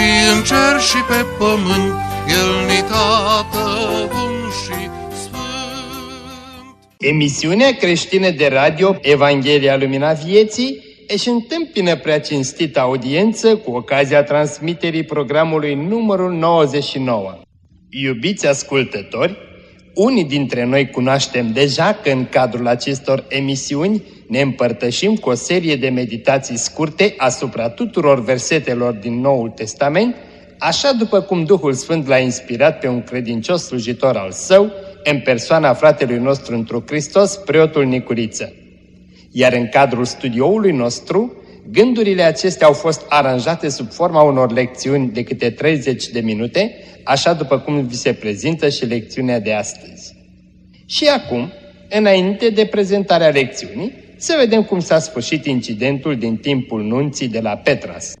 și în cer și pe pământ, El ni tată bun și sfânt. Emisiunea creștină de radio Evanghelia Lumina Vieții își întâmpină prea cinstită audiență cu ocazia transmiterii programului numărul 99. Iubiți ascultători, unii dintre noi cunoaștem deja că în cadrul acestor emisiuni ne împărtășim cu o serie de meditații scurte asupra tuturor versetelor din Noul Testament, așa după cum Duhul Sfânt l-a inspirat pe un credincios slujitor al său, în persoana fratelui nostru întru Hristos, preotul Nicuriță. Iar în cadrul studioului nostru, gândurile acestea au fost aranjate sub forma unor lecțiuni de câte 30 de minute, așa după cum vi se prezintă și lecțiunea de astăzi. Și acum, înainte de prezentarea lecțiunii, să vedem cum s-a sfârșit incidentul din timpul nunții de la Petras.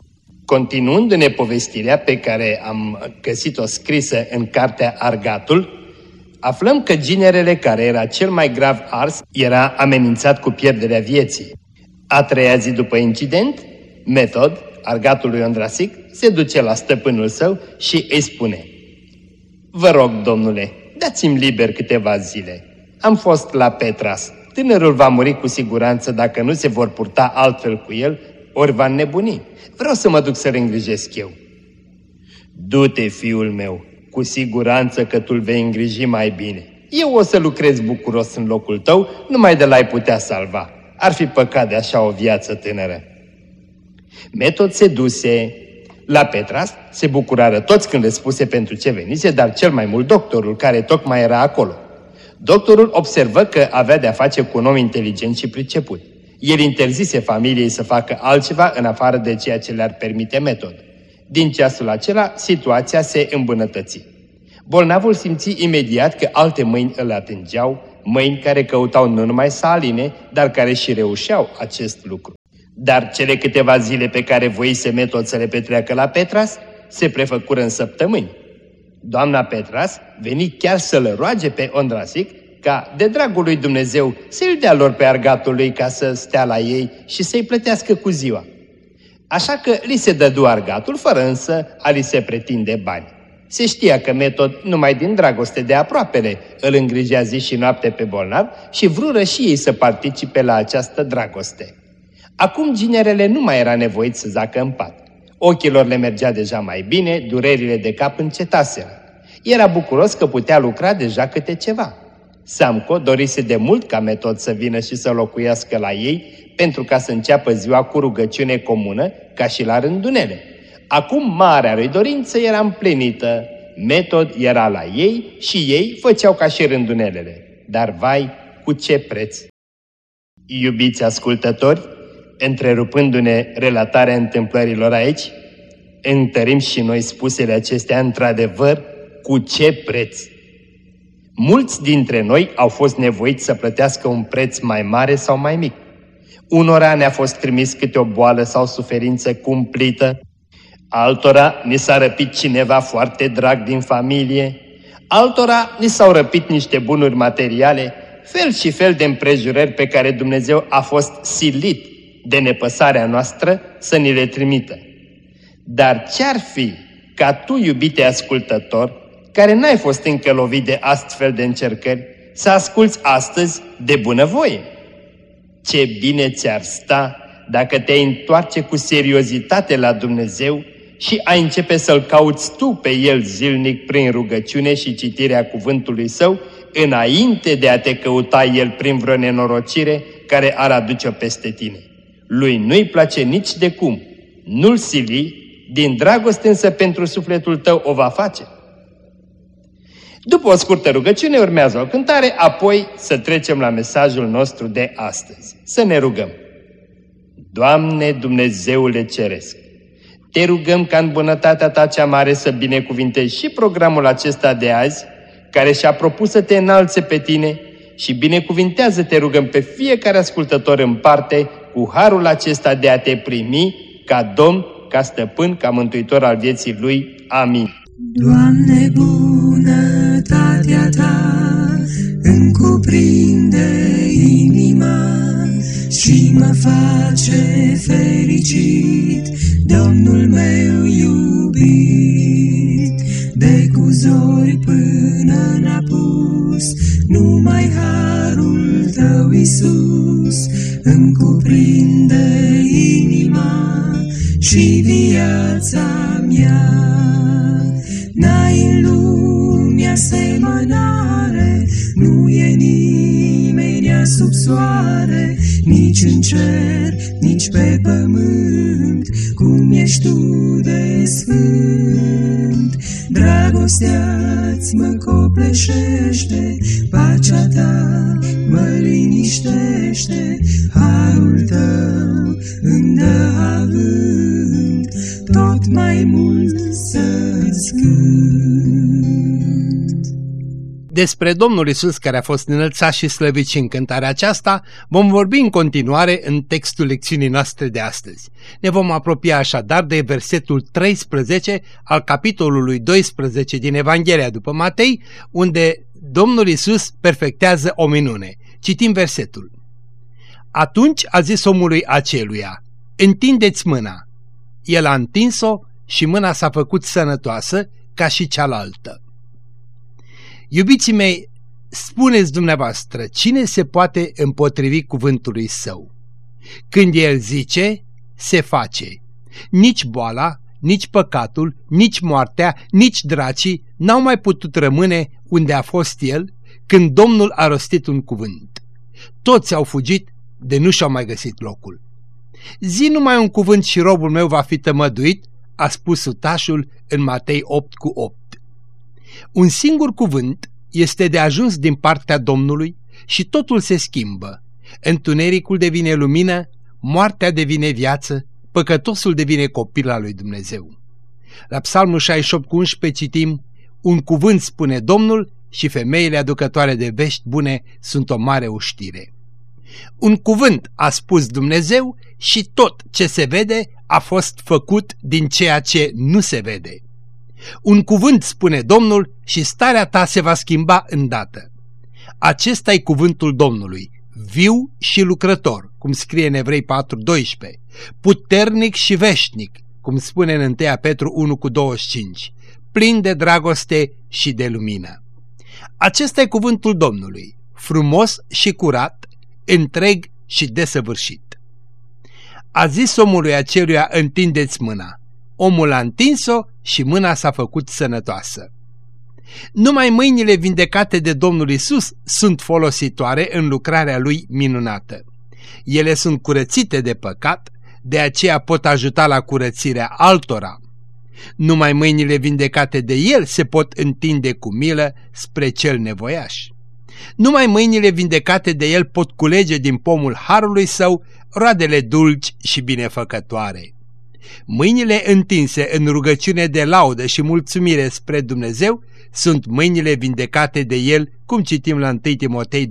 Continuând în povestirea pe care am găsit-o scrisă în cartea Argatul, aflăm că ginerele care era cel mai grav ars era amenințat cu pierderea vieții. A treia zi după incident, Metod, argatul lui Ondrasic, se duce la stăpânul său și îi spune Vă rog, domnule, dați-mi liber câteva zile. Am fost la Petras. Tânărul va muri cu siguranță dacă nu se vor purta altfel cu el, ori va nebuni. Vreau să mă duc să-l îngrijesc eu. Du-te, fiul meu, cu siguranță că tu-l vei îngriji mai bine. Eu o să lucrez bucuros în locul tău, numai de l-ai putea salva. Ar fi păcat de așa o viață tânără. Metod se duse. La Petras se bucurară toți când le spuse pentru ce venise, dar cel mai mult doctorul, care tocmai era acolo. Doctorul observă că avea de-a face cu un om inteligent și priceput. El interzise familiei să facă altceva în afară de ceea ce le-ar permite metod. Din ceasul acela, situația se îmbunătăți. Bolnavul simți imediat că alte mâini îl atingeau, mâini care căutau nu numai să aline, dar care și reușeau acest lucru. Dar cele câteva zile pe care voise metod să le petreacă la Petras, se prefăcură în săptămâni. Doamna Petras veni chiar să-l roage pe Ondrasic ca, de dragul lui Dumnezeu, să-l dea lor pe argatul lui ca să stea la ei și să-i plătească cu ziua. Așa că li se dădu argatul, fără însă a li se pretinde bani. Se știa că Metod, numai din dragoste de aproapele, îl îngrijea zi și noapte pe bolnav și vrură și ei să participe la această dragoste. Acum ginerele nu mai era nevoit să zacă în pat. Ochilor le mergea deja mai bine, durerile de cap încetaseră. Era bucuros că putea lucra deja câte ceva. Samco dorise de mult ca Metod să vină și să locuiască la ei, pentru ca să înceapă ziua cu rugăciune comună, ca și la rândunele. Acum marea lui dorință era împlinită, Metod era la ei și ei făceau ca și rândunelele. Dar vai, cu ce preț! Iubiți ascultători, întrerupându-ne relatarea întâmplărilor aici, întărim și noi spusele acestea într-adevăr cu ce preț. Mulți dintre noi au fost nevoiți să plătească un preț mai mare sau mai mic. Unora ne-a fost trimis câte o boală sau suferință cumplită, altora ni s-a răpit cineva foarte drag din familie, altora ni s-au răpit niște bunuri materiale, fel și fel de împrejurări pe care Dumnezeu a fost silit de nepăsarea noastră să ni le trimită. Dar ce-ar fi ca tu, iubite ascultător, care n-ai fost încă lovit de astfel de încercări, să asculți astăzi de bunăvoie? Ce bine ți-ar sta dacă te întoarce cu seriozitate la Dumnezeu și ai începe să-L cauți tu pe El zilnic prin rugăciune și citirea cuvântului Său, înainte de a te căuta El prin vreo nenorocire care ar aduce-o peste tine. Lui nu-i place nici de cum, nu-L sili, din dragoste însă pentru sufletul tău o va face. După o scurtă rugăciune urmează o cântare, apoi să trecem la mesajul nostru de astăzi. Să ne rugăm. Doamne Dumnezeule Ceresc, Te rugăm ca în bunătatea ta cea mare să binecuvintezi și programul acesta de azi, care și-a propus să te înalțe pe tine și binecuvintează, te rugăm, pe fiecare ascultător în parte cu harul acesta de a te primi ca Domn, ca Stăpân, ca Mântuitor al vieții Lui. Amin. Doamne, bunătatea Ta îmi cuprinde inima și mă face fericit, Domnul meu iubit, de cu zori până n-apus, numai harul Tău, Iisus, îmi cuprinde inima și viața mea. N-ai în lume asemănare, nu e nimeni sub soare, nici în cer, nici pe Dragostea-ți mă copleșește, pacea ta mă liniștește, harul tău îmi dă avânt, tot mai mult Despre Domnul Isus care a fost înălțat și slăvit și în cântarea aceasta vom vorbi în continuare în textul lecțiunii noastre de astăzi. Ne vom apropia așadar de versetul 13 al capitolului 12 din Evanghelia după Matei, unde Domnul Isus perfectează o minune. Citim versetul. Atunci a zis omului aceluia, întindeți mâna. El a întins-o și mâna s-a făcut sănătoasă ca și cealaltă. Iubiții mei, spuneți dumneavoastră, cine se poate împotrivi cuvântului său? Când el zice, se face. Nici boala, nici păcatul, nici moartea, nici dracii n-au mai putut rămâne unde a fost el când Domnul a rostit un cuvânt. Toți au fugit de nu și-au mai găsit locul. Zi numai un cuvânt și robul meu va fi tămăduit, a spus sutașul în Matei 8 cu 8. Un singur cuvânt este de ajuns din partea Domnului și totul se schimbă. Întunericul devine lumină, moartea devine viață, păcătosul devine copil al lui Dumnezeu. La Psalmul 68 cu 11 citim, Un cuvânt spune Domnul și femeile aducătoare de vești bune sunt o mare uștire. Un cuvânt a spus Dumnezeu și tot ce se vede a fost făcut din ceea ce nu se vede. Un cuvânt spune Domnul și starea ta se va schimba îndată. Acesta e cuvântul Domnului, viu și lucrător, cum scrie în Evrei 4.12, puternic și veșnic, cum spune în 1 Petru 1 cu 25, plin de dragoste și de lumină. Acesta e cuvântul Domnului, frumos și curat, întreg și desăvârșit. A zis omului aceluia, întindeți mâna. Omul a întins-o și mâna s-a făcut sănătoasă. Numai mâinile vindecate de Domnul Isus sunt folositoare în lucrarea lui minunată. Ele sunt curățite de păcat, de aceea pot ajuta la curățirea altora. Numai mâinile vindecate de El se pot întinde cu milă spre cel nevoiaș. Numai mâinile vindecate de El pot culege din pomul harului său roadele dulci și binefăcătoare. Mâinile întinse în rugăciune de laudă și mulțumire spre Dumnezeu sunt mâinile vindecate de El, cum citim la 1 Timotei 2.8.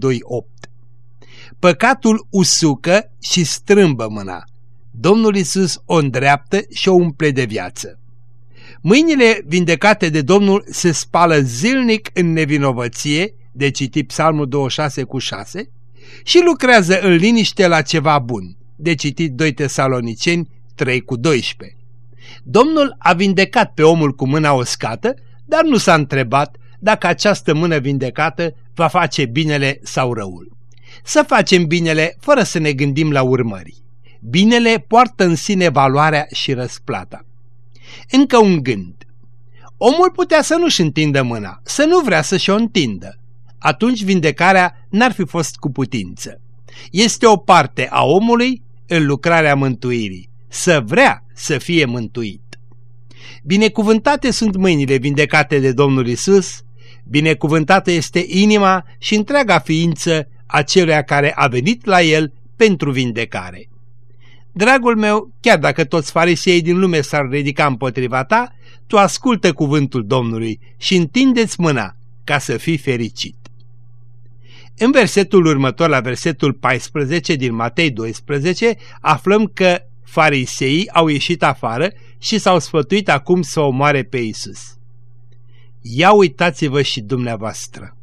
Păcatul usucă și strâmbă mâna. Domnul Isus o îndreaptă și o umple de viață. Mâinile vindecate de Domnul se spală zilnic în nevinovăție, de citit Psalmul 26 cu 6, și lucrează în liniște la ceva bun, de citit 2 Tesaloniceni 3 cu 12. Domnul a vindecat pe omul cu mâna oscată, dar nu s-a întrebat dacă această mână vindecată va face binele sau răul. Să facem binele fără să ne gândim la urmări. Binele poartă în sine valoarea și răsplata. Încă un gând. Omul putea să nu-și întindă mâna, să nu vrea să-și o întindă. Atunci vindecarea n-ar fi fost cu putință. Este o parte a omului în lucrarea mântuirii, să vrea să fie mântuit. Binecuvântate sunt mâinile vindecate de Domnul Isus, binecuvântată este inima și întreaga ființă a celuia care a venit la el pentru vindecare. Dragul meu, chiar dacă toți fariseii din lume s-ar ridica împotriva ta, tu ascultă cuvântul Domnului și întindeți mâna ca să fii fericit. În versetul următor, la versetul 14 din Matei 12, aflăm că fariseii au ieșit afară și s-au sfătuit acum să omoare pe Isus. Ia uitați-vă și dumneavoastră.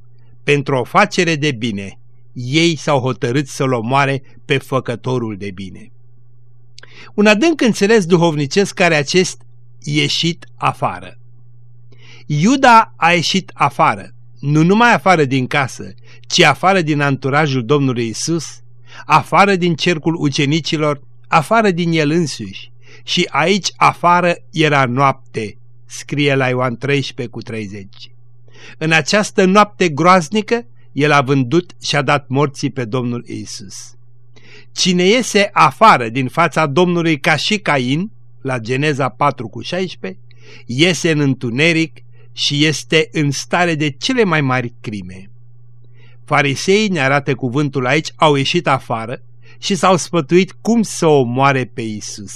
Pentru o facere de bine, ei s-au hotărât să-l omoare pe făcătorul de bine. Un adânc înțeles duhovnicesc care acest ieșit afară. Iuda a ieșit afară, nu numai afară din casă, ci afară din anturajul Domnului Isus, afară din cercul ucenicilor, afară din el însuși. Și aici afară era noapte, scrie la Ioan 13 cu 30. În această noapte groaznică, el a vândut și a dat morții pe Domnul Isus. Cine iese afară din fața Domnului ca și Cain, la Geneza 4 cu 16, iese în întuneric și este în stare de cele mai mari crime. Fariseii, ne arată cuvântul aici, au ieșit afară și s-au spătuit cum să o moare pe Isus.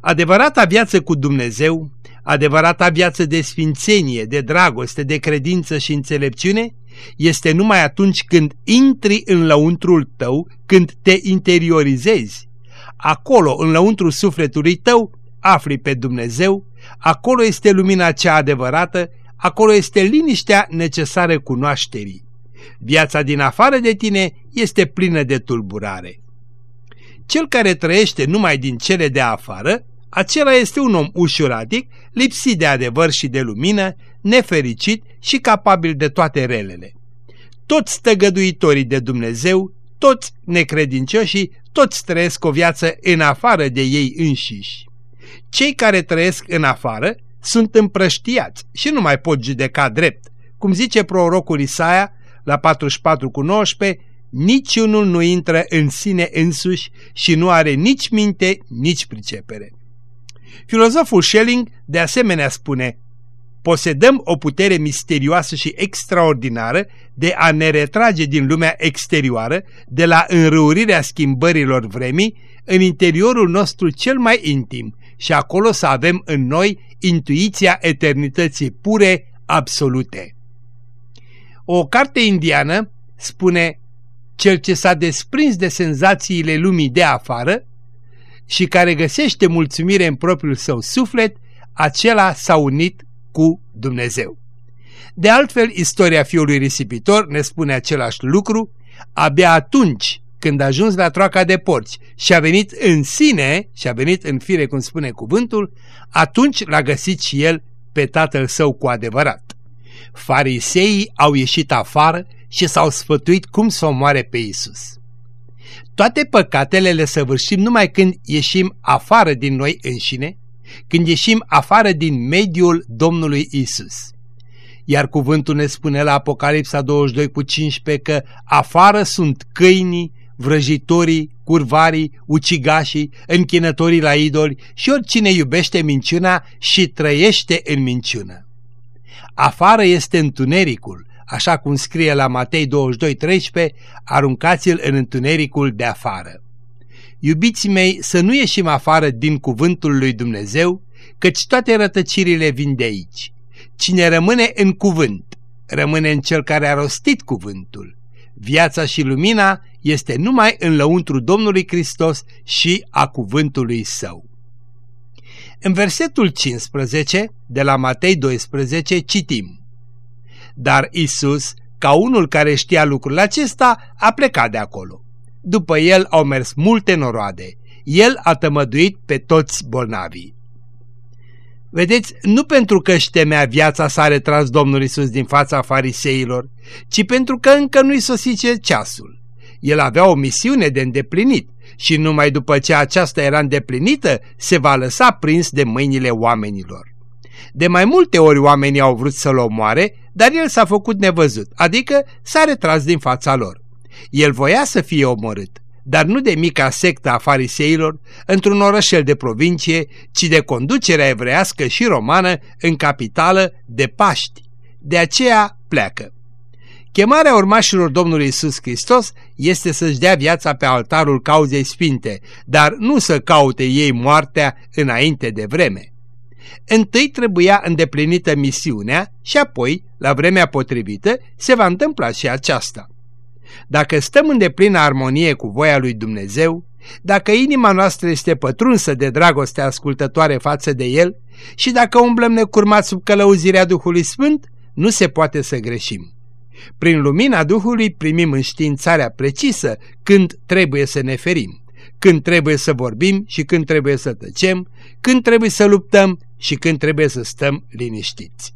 Adevărata viață cu Dumnezeu, adevărata viață de sfințenie, de dragoste, de credință și înțelepciune, este numai atunci când intri în lăuntrul tău, când te interiorizezi. Acolo, în lăuntrul sufletului tău, afli pe Dumnezeu, acolo este lumina cea adevărată, acolo este liniștea necesară cunoașterii. Viața din afară de tine este plină de tulburare. Cel care trăiește numai din cele de afară, acela este un om ușuratic, lipsit de adevăr și de lumină, nefericit și capabil de toate relele. Toți tăgăduitorii de Dumnezeu, toți necredincioșii, toți trăiesc o viață în afară de ei înșiși. Cei care trăiesc în afară sunt împrăștiați și nu mai pot judeca drept. Cum zice prorocul Isaia la 44 cu 19, niciunul nu intră în sine însuși și nu are nici minte, nici pricepere. Filozoful Schelling de asemenea spune, posedăm o putere misterioasă și extraordinară de a ne retrage din lumea exterioară, de la înrăurirea schimbărilor vremii, în interiorul nostru cel mai intim și acolo să avem în noi intuiția eternității pure, absolute. O carte indiană spune cel ce s-a desprins de senzațiile lumii de afară și care găsește mulțumire în propriul său suflet, acela s-a unit cu Dumnezeu. De altfel, istoria fiului risipitor ne spune același lucru, abia atunci când a ajuns la troaca de porci și a venit în sine, și a venit în fire, cum spune cuvântul, atunci l-a găsit și el pe tatăl său cu adevărat. Fariseii au ieșit afară și s-au sfătuit cum să omoare pe Isus. Toate păcatele le săvârșim numai când ieșim afară din noi înșine, când ieșim afară din mediul Domnului Isus. Iar cuvântul ne spune la Apocalipsa 22 cu 15 că afară sunt câinii, vrăjitorii, curvarii, ucigașii, închinătorii la idoli și oricine iubește minciuna și trăiește în minciună. Afară este întunericul, așa cum scrie la Matei 22:13, aruncați-l în întunericul de afară. Iubiții mei, să nu ieșim afară din cuvântul lui Dumnezeu, căci toate rătăcirile vin de aici. Cine rămâne în cuvânt, rămâne în cel care a rostit cuvântul. Viața și lumina este numai în lăuntru Domnului Hristos și a cuvântului său. În versetul 15 de la Matei 12 citim Dar Isus, ca unul care știa lucrul acesta, a plecat de acolo. După el au mers multe noroade. El a tămăduit pe toți bolnavii. Vedeți, nu pentru că își temea viața s-a retras Domnul Isus din fața fariseilor, ci pentru că încă nu-i sosice ceasul. El avea o misiune de îndeplinit și numai după ce aceasta era îndeplinită se va lăsa prins de mâinile oamenilor. De mai multe ori oamenii au vrut să-l omoare, dar el s-a făcut nevăzut, adică s-a retras din fața lor. El voia să fie omorât, dar nu de mica sectă a fariseilor într-un orășel de provincie, ci de conducerea evrească și romană în capitală de Paști. De aceea pleacă. Chemarea urmașilor Domnului Isus Hristos este să-și dea viața pe altarul cauzei sfinte, dar nu să caute ei moartea înainte de vreme. Întâi trebuia îndeplinită misiunea și apoi, la vremea potrivită, se va întâmpla și aceasta. Dacă stăm în deplină armonie cu voia lui Dumnezeu, dacă inima noastră este pătrunsă de dragoste ascultătoare față de El și dacă umblăm necurmat sub călăuzirea Duhului Sfânt, nu se poate să greșim. Prin lumina Duhului primim înștiințarea precisă când trebuie să ne ferim, când trebuie să vorbim și când trebuie să tăcem, când trebuie să luptăm și când trebuie să stăm liniștiți.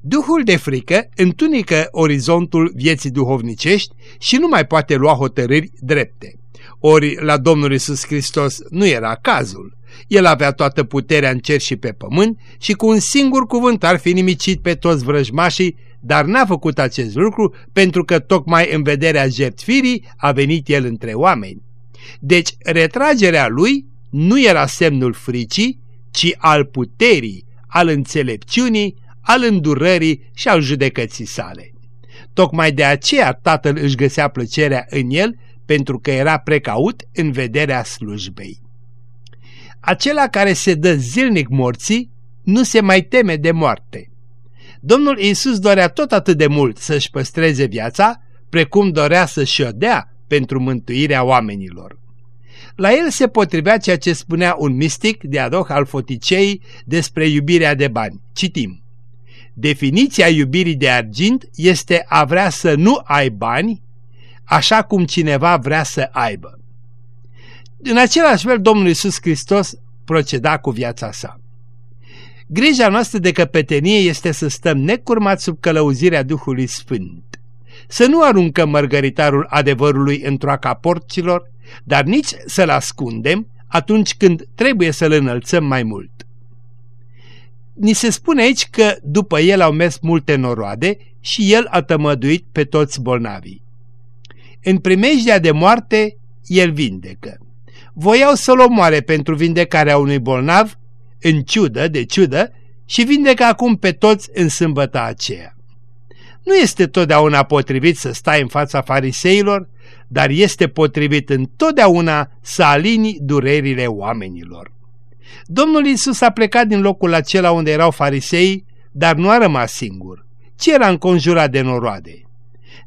Duhul de frică întunică orizontul vieții duhovnicești și nu mai poate lua hotărâri drepte. Ori la Domnul Isus Hristos nu era cazul. El avea toată puterea în cer și pe pământ și cu un singur cuvânt ar fi nimicit pe toți vrăjmașii, dar n-a făcut acest lucru pentru că tocmai în vederea jertfirii a venit el între oameni. Deci retragerea lui nu era semnul fricii, ci al puterii, al înțelepciunii, al îndurării și al judecății sale. Tocmai de aceea tatăl își găsea plăcerea în el, pentru că era precaut în vederea slujbei. Acela care se dă zilnic morții nu se mai teme de moarte. Domnul Iisus dorea tot atât de mult să-și păstreze viața, precum dorea să-și o dea pentru mântuirea oamenilor. La el se potrivea ceea ce spunea un mistic de adoc al foticei despre iubirea de bani. Citim. Definiția iubirii de argint este a vrea să nu ai bani, așa cum cineva vrea să aibă. În același fel, Domnul Iisus Hristos proceda cu viața sa. Grija noastră de căpetenie este să stăm necurmați sub călăuzirea Duhului Sfânt. Să nu aruncăm mărgăritarul adevărului într-o porților, dar nici să-l ascundem atunci când trebuie să-l înălțăm mai mult. Ni se spune aici că după el au mers multe noroade și el a tămăduit pe toți bolnavii. În primejdea de moarte, el vindecă. Voiau să-l omoare pentru vindecarea unui bolnav, în ciudă de ciudă, și vindecă acum pe toți în sâmbăta aceea. Nu este totdeauna potrivit să stai în fața fariseilor, dar este potrivit întotdeauna să alini durerile oamenilor. Domnul Isus a plecat din locul acela unde erau farisei, dar nu a rămas singur, ci era înconjurat de noroade.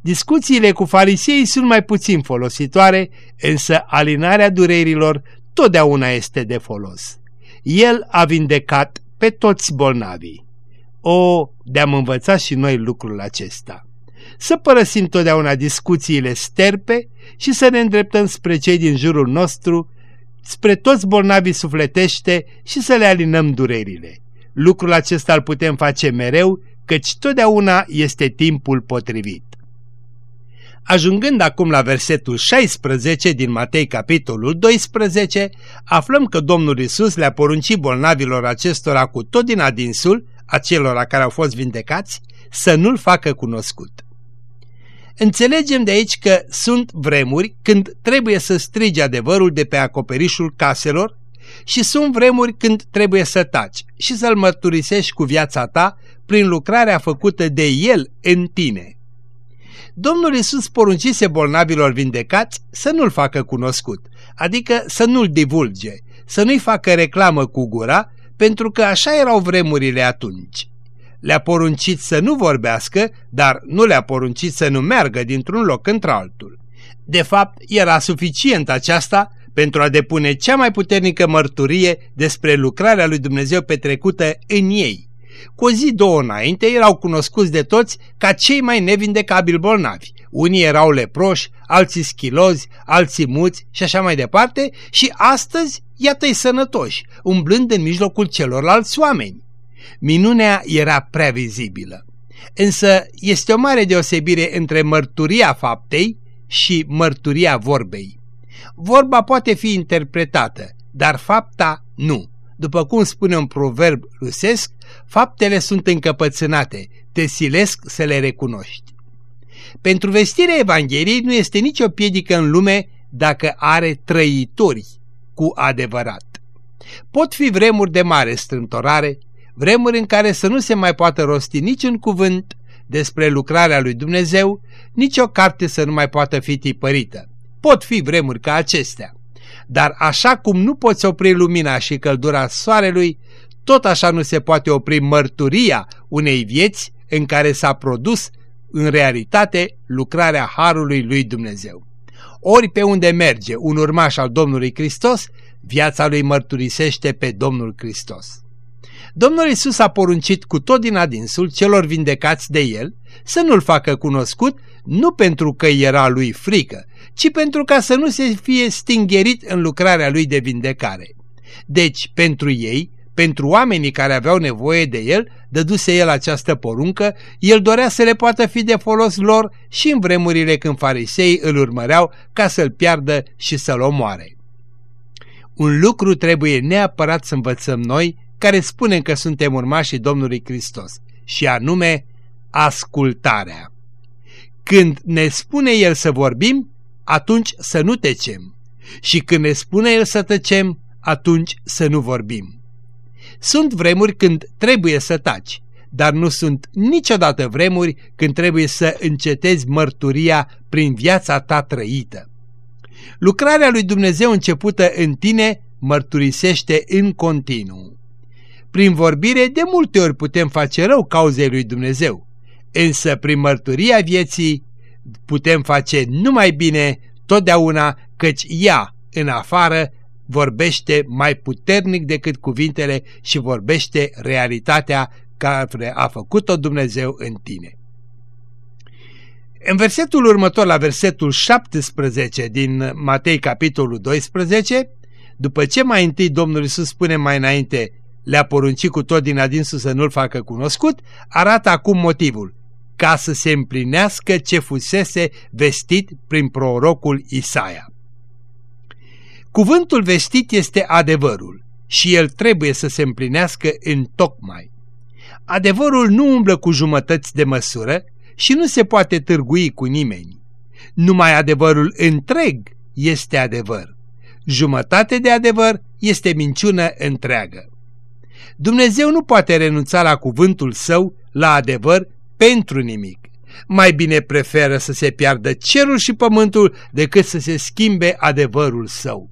Discuțiile cu farisei sunt mai puțin folositoare, însă alinarea durerilor totdeauna este de folos. El a vindecat pe toți bolnavii. O, de-am învățat și noi lucrul acesta. Să părăsim totdeauna discuțiile sterpe și să ne îndreptăm spre cei din jurul nostru, spre toți bolnavii sufletește și să le alinăm durerile. Lucrul acesta îl putem face mereu, căci totdeauna este timpul potrivit. Ajungând acum la versetul 16 din Matei capitolul 12, aflăm că Domnul Isus le-a poruncit bolnavilor acestora cu tot din adinsul, acelora care au fost vindecați, să nu-l facă cunoscut. Înțelegem de aici că sunt vremuri când trebuie să strigi adevărul de pe acoperișul caselor și sunt vremuri când trebuie să taci și să-l mărturisești cu viața ta prin lucrarea făcută de el în tine. Domnul Isus poruncise bolnavilor vindecați să nu-l facă cunoscut, adică să nu-l divulge, să nu-i facă reclamă cu gura, pentru că așa erau vremurile atunci. Le-a poruncit să nu vorbească, dar nu le-a poruncit să nu meargă dintr-un loc într-altul. De fapt, era suficient aceasta pentru a depune cea mai puternică mărturie despre lucrarea lui Dumnezeu petrecută în ei. Cu o zi, două înainte, erau cunoscuți de toți ca cei mai nevindecabili bolnavi. Unii erau leproși, alții schilozi, alții muți și așa mai departe și astăzi iată-i sănătoși, umblând în mijlocul celorlalți oameni. Minunea era prea vizibilă. Însă este o mare deosebire între mărturia faptei și mărturia vorbei. Vorba poate fi interpretată, dar fapta nu. După cum spune un proverb rusesc, faptele sunt încăpățânate, te silesc să le recunoști. Pentru vestirea Evangheliei nu este nicio piedică în lume dacă are trăitori cu adevărat. Pot fi vremuri de mare strâmtorare, vremuri în care să nu se mai poată rosti niciun cuvânt, despre lucrarea lui Dumnezeu, nicio carte să nu mai poată fi tipărită. Pot fi vremuri ca acestea. Dar așa cum nu poți opri lumina și căldura soarelui, tot așa nu se poate opri mărturia unei vieți în care s-a produs în realitate lucrarea Harului lui Dumnezeu. Ori pe unde merge un urmaș al Domnului Hristos, viața lui mărturisește pe Domnul Hristos. Domnul Isus a poruncit cu tot din adinsul celor vindecați de el să nu-l facă cunoscut nu pentru că era lui frică, ci pentru ca să nu se fie stingherit în lucrarea lui de vindecare. Deci, pentru ei, pentru oamenii care aveau nevoie de el, dăduse el această poruncă, el dorea să le poată fi de folos lor și în vremurile când farisei îl urmăreau ca să-l piardă și să-l omoare. Un lucru trebuie neapărat să învățăm noi, care spunem că suntem urmașii Domnului Hristos, și anume ascultarea. Când ne spune El să vorbim, atunci să nu tecem. Și când ne spune El să tăcem, atunci să nu vorbim. Sunt vremuri când trebuie să taci, dar nu sunt niciodată vremuri când trebuie să încetezi mărturia prin viața ta trăită. Lucrarea lui Dumnezeu începută în tine mărturisește în continuu. Prin vorbire de multe ori putem face rău cauzei lui Dumnezeu, însă prin mărturia vieții putem face numai bine totdeauna căci ea în afară vorbește mai puternic decât cuvintele și vorbește realitatea care a făcut-o Dumnezeu în tine. În versetul următor, la versetul 17 din Matei capitolul 12, după ce mai întâi Domnul Iisus spune mai înainte, le-a poruncit cu tot din adinsul să nu-l facă cunoscut, arată acum motivul, ca să se împlinească ce fusese vestit prin prorocul Isaia. Cuvântul vestit este adevărul și el trebuie să se împlinească în tocmai. Adevărul nu umblă cu jumătăți de măsură și nu se poate târgui cu nimeni. Numai adevărul întreg este adevăr. Jumătate de adevăr este minciună întreagă. Dumnezeu nu poate renunța la cuvântul său, la adevăr, pentru nimic. Mai bine preferă să se piardă cerul și pământul decât să se schimbe adevărul său.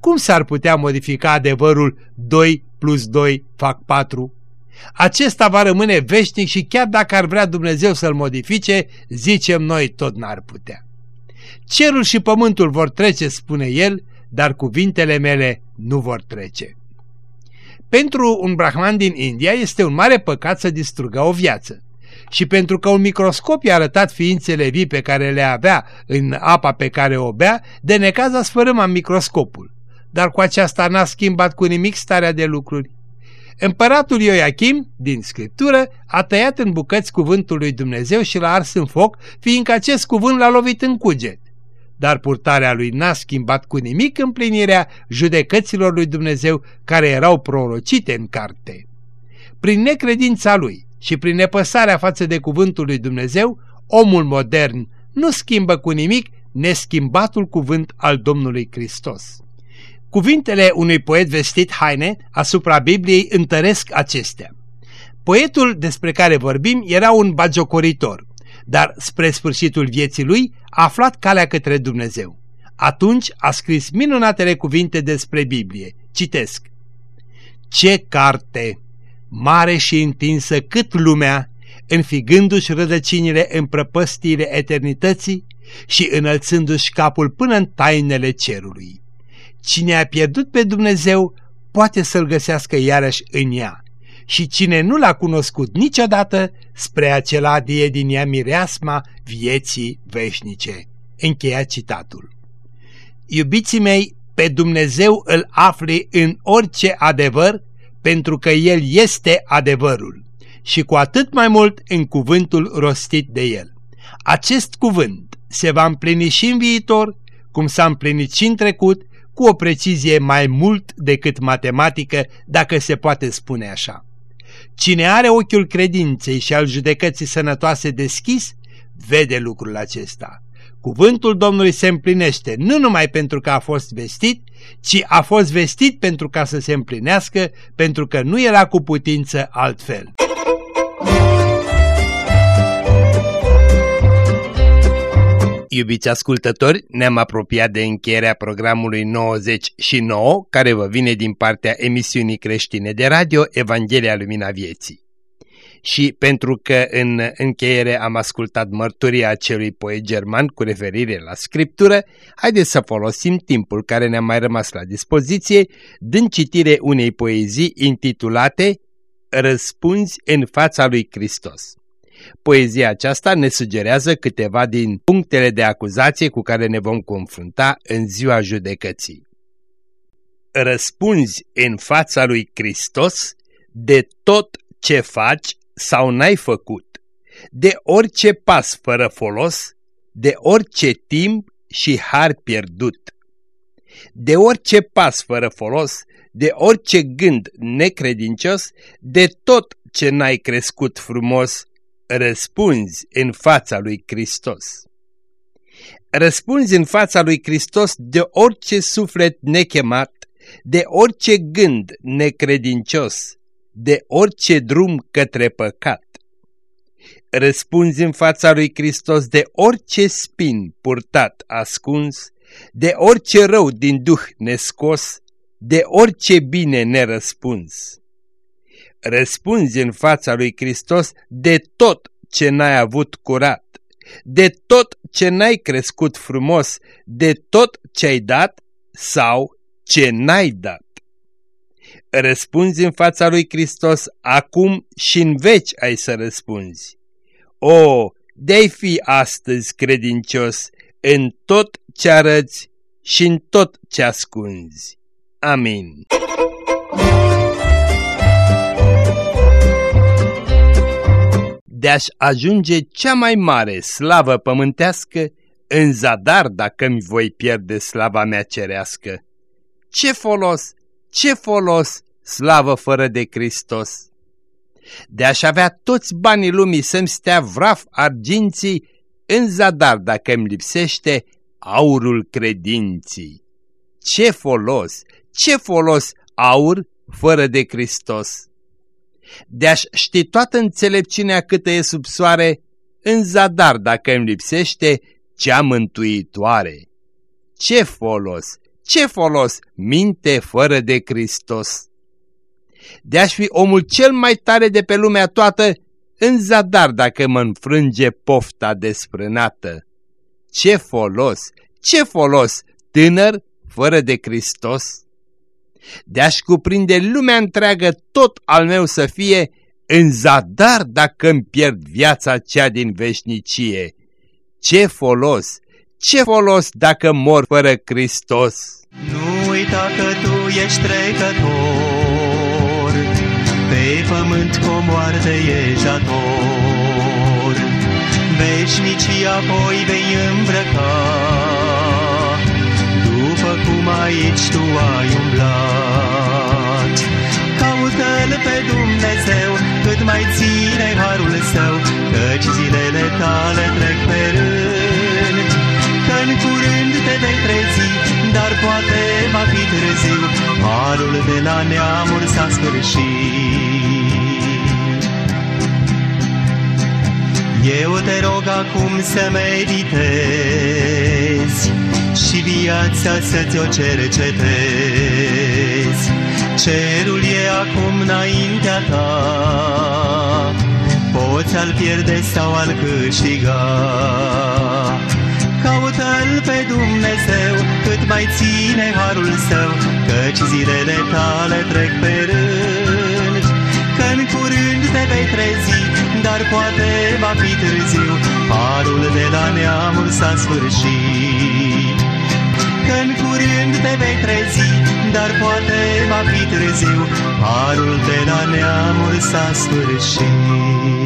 Cum s-ar putea modifica adevărul 2 plus 2 fac 4? Acesta va rămâne veșnic și chiar dacă ar vrea Dumnezeu să-l modifice, zicem noi tot n-ar putea. Cerul și pământul vor trece, spune el, dar cuvintele mele nu vor trece. Pentru un brahman din India este un mare păcat să distrugă o viață. Și pentru că un microscop i-a arătat ființele vii pe care le avea în apa pe care o bea, de necaz a sfărâma microscopul. Dar cu aceasta n-a schimbat cu nimic starea de lucruri. Împăratul Ioachim, din Scriptură, a tăiat în bucăți cuvântul lui Dumnezeu și l-a ars în foc, fiindcă acest cuvânt l-a lovit în cuget. Dar purtarea lui n-a schimbat cu nimic împlinirea judecăților lui Dumnezeu care erau prorocite în carte. Prin necredința lui și prin nepăsarea față de cuvântul lui Dumnezeu, omul modern nu schimbă cu nimic neschimbatul cuvânt al Domnului Hristos. Cuvintele unui poet vestit haine asupra Bibliei întăresc acestea. Poetul despre care vorbim era un bagiocoritor, dar spre sfârșitul vieții lui a aflat calea către Dumnezeu. Atunci a scris minunatele cuvinte despre Biblie. Citesc. Ce carte! Mare și întinsă cât lumea, înfigându-și rădăcinile în prăpăstiile eternității și înălțându-și capul până în tainele cerului. Cine a pierdut pe Dumnezeu poate să-L găsească iarăși în ea și cine nu l-a cunoscut niciodată, spre acela die din ea mireasma vieții veșnice. Încheia citatul. Iubiții mei, pe Dumnezeu îl afli în orice adevăr, pentru că El este adevărul și cu atât mai mult în cuvântul rostit de El. Acest cuvânt se va împlini și în viitor, cum s-a împlinit și în trecut cu o precizie mai mult decât matematică, dacă se poate spune așa. Cine are ochiul credinței și al judecății sănătoase deschis, vede lucrul acesta. Cuvântul Domnului se împlinește nu numai pentru că a fost vestit, ci a fost vestit pentru ca să se împlinească, pentru că nu era cu putință altfel. Iubiți ascultători, ne-am apropiat de încheierea programului 99, care vă vine din partea emisiunii creștine de radio Evanghelia Lumina Vieții. Și pentru că în încheiere am ascultat mărturia acelui poet german cu referire la scriptură, haideți să folosim timpul care ne-a mai rămas la dispoziție, dând citire unei poezii intitulate Răspunzi în fața lui Hristos. Poezia aceasta ne sugerează câteva din punctele de acuzație cu care ne vom confrunta în ziua judecății. Răspunzi în fața lui Hristos de tot ce faci sau n-ai făcut, de orice pas fără folos, de orice timp și har pierdut. De orice pas fără folos, de orice gând necredincios, de tot ce n-ai crescut frumos, răspunzi în fața lui Hristos. Răspunzi în fața lui Hristos de orice suflet nechemat, de orice gând necredincios, de orice drum către păcat. Răspunzi în fața lui Hristos de orice spin purtat ascuns, de orice rău din duh nescos, de orice bine nerăspuns răspunzi în fața lui Hristos de tot ce n-ai avut curat, de tot ce n-ai crescut frumos, de tot ce ai dat sau ce n-ai dat. Răspunzi în fața lui Hristos acum și în veci ai să răspunzi. O, de-ai fi astăzi credincios în tot ce arăți și în tot ce ascunzi. Amin. De-aș ajunge cea mai mare slavă pământească, în zadar dacă-mi voi pierde slava mea cerească. Ce folos, ce folos, slavă fără de Hristos! De-aș avea toți banii lumii să-mi stea vraf arginții, în zadar dacă-mi lipsește aurul credinții. Ce folos, ce folos aur fără de Hristos! De-aș ști toată înțelepciunea câtă e sub soare, în zadar dacă îmi lipsește cea mântuitoare. Ce folos, ce folos, minte fără de Hristos! De-aș fi omul cel mai tare de pe lumea toată, în zadar dacă mă înfrânge pofta desprânată. Ce folos, ce folos, tânăr fără de Hristos! De-aș cuprinde lumea întreagă tot al meu să fie, în zadar dacă îmi pierd viața cea din veșnicie. Ce folos, ce folos dacă mor fără Hristos? Nu uita că tu ești trecător, pe pământ cu moarte ești ator. Veșnicii apoi vei îmbrăca, cum aici tu ai umblat. Caută-L pe Dumnezeu, cât mai ține harul său, căci zilele tale trec pe rând. că în curând te vei trezi, dar poate va fi târziu, harul de la neamuri s-a sfârșit. Eu te rog acum să meditezi și viața să ți-o cercetezi. Cerul e acum înaintea ta, poți al pierde sau al câștiga. Caută-L pe Dumnezeu cât mai ține harul său, căci zilele tale trec pe rând. Că în curând te vei trezi, dar poate va fi târziu, harul de la neamul s-a sfârșit că în curând te vei trezi, dar poate va fi târziu, harul de la neamuri s-a sfârșit.